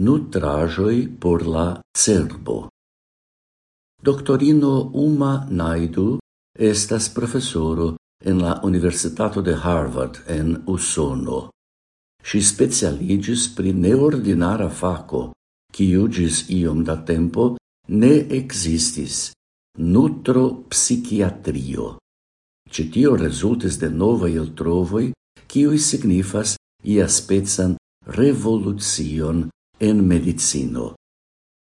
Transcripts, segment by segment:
nutrajoi por la cerbo. Doctorino Uma Naidu estas profesoro en la Universitato de Harvard en Usono. Si specialigis pri neordinara fako, qui ĝis iom da tempo ne existis, nutro psichiatrio. Citio resultis de nova il trovoi, qui signifas iaspecan revolucion en medicino.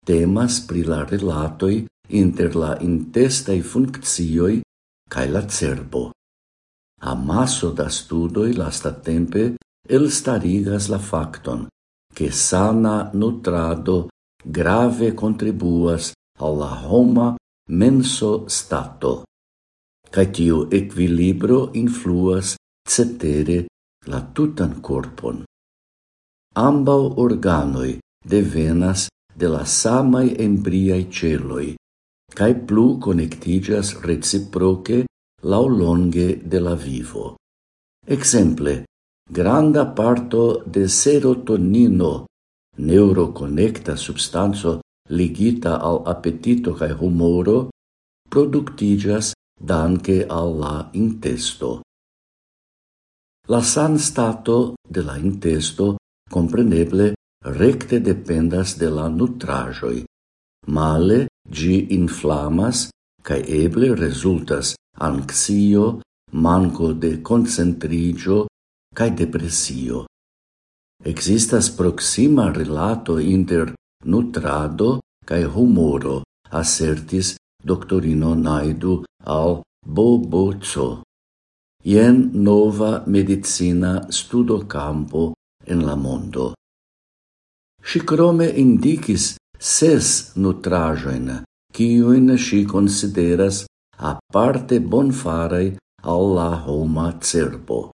Temas pri la relatoi inter la intestai funccioi kaj la cerbo. Amaso da studoi lasta tempe el starigas la facton che sana nutrado grave contribuas alla homa menso stato. Cae tiu equilibro influas cetere la tutan corpon ambau organoi devenas de la samai embriai celoi, cae plu connectigas reciproce laulonge de la vivo. Exemple, granda parto de serotonino, neuroconnecta substanco ligita al appetito cae humoro, productigas danke al la intesto. La san stato de la intesto compreneble recte dependas de la nutrajoi. Male gi inflamas cae eble resultas anxio, manco de concentrigio, cae depresio. Existas proxima relato inter nutrado cae humoro, assertis doctorino Naidu al Boboco. Ien nova medicina studo campo en la mondo. Si crome indicis ses nutrajoin, quiuin si consideras aparte bonfarei alla homa cerbo.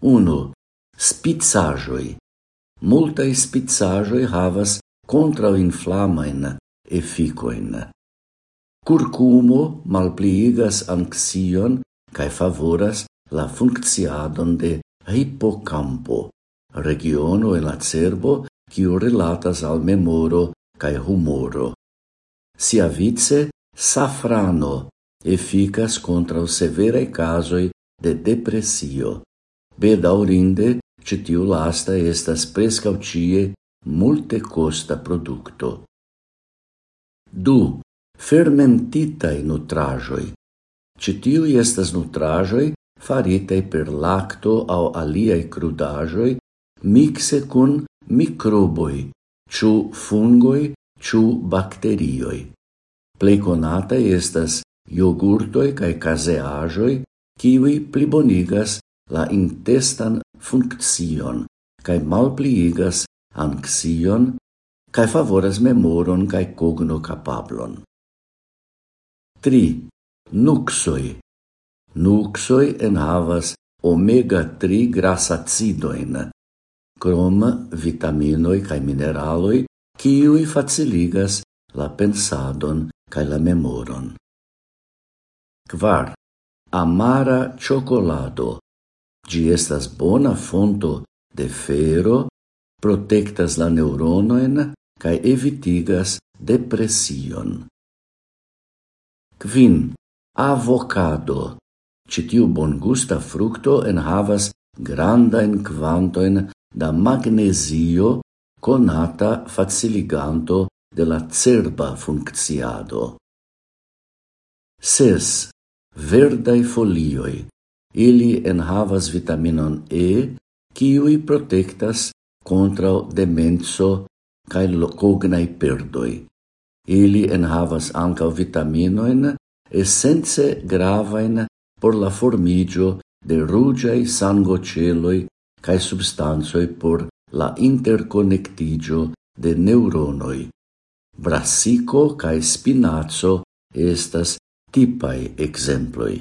1. Spizzajoi. Multae spizzajoi havas contra contrainflamain efficoin. Curcumo malpliigas anxion cae favoras la funcciadon de hipocampo regiono en la cerbo kiu relatas al memoro cae humoro. Siavice, safrano efficas contra o severaj casoi de depressio. Bedaurinde, citiu lasta estas preskaŭ multe costa producto. Du, fermentitae nutrajoi. Ĉi estas nutrajoi faritei per lacto au aliaj crudajoi mixe cun microboi, ciu fungoi, ciu bacterioi. Plei conata estas iogurtoi cae caseajoi, kiwi plibonigas la intestan funccion, cae malpliigas anxion, cae favoras memoron cae cogno capablon. 3. Nuxoi Nuxoi enhavas omega-3 grasacidoin, krom vitaminoi cae mineraloi kiuj faciligas la pensadon cae la memoron. Kvar, amara chocolado. Gi estas bona fonto de fero, protectas la neuronoen cae evitigas depression. Kvin, avocado. Citiu bon gusta fructo enhavas grandain quantoin da magnesio conata faciliganto de la cerba funcciado. Ses, verdai folioi, ili enhavas vitaminon E, kiui protectas contra demenso cae cognai perdoi. Ili enhavas anca vitaminoin essence gravain por la formigio de rugiai sangoceloi cae substansoi por la interconnectigio de neuronoi. Brassico cae spinazzo estas tipai exemploi.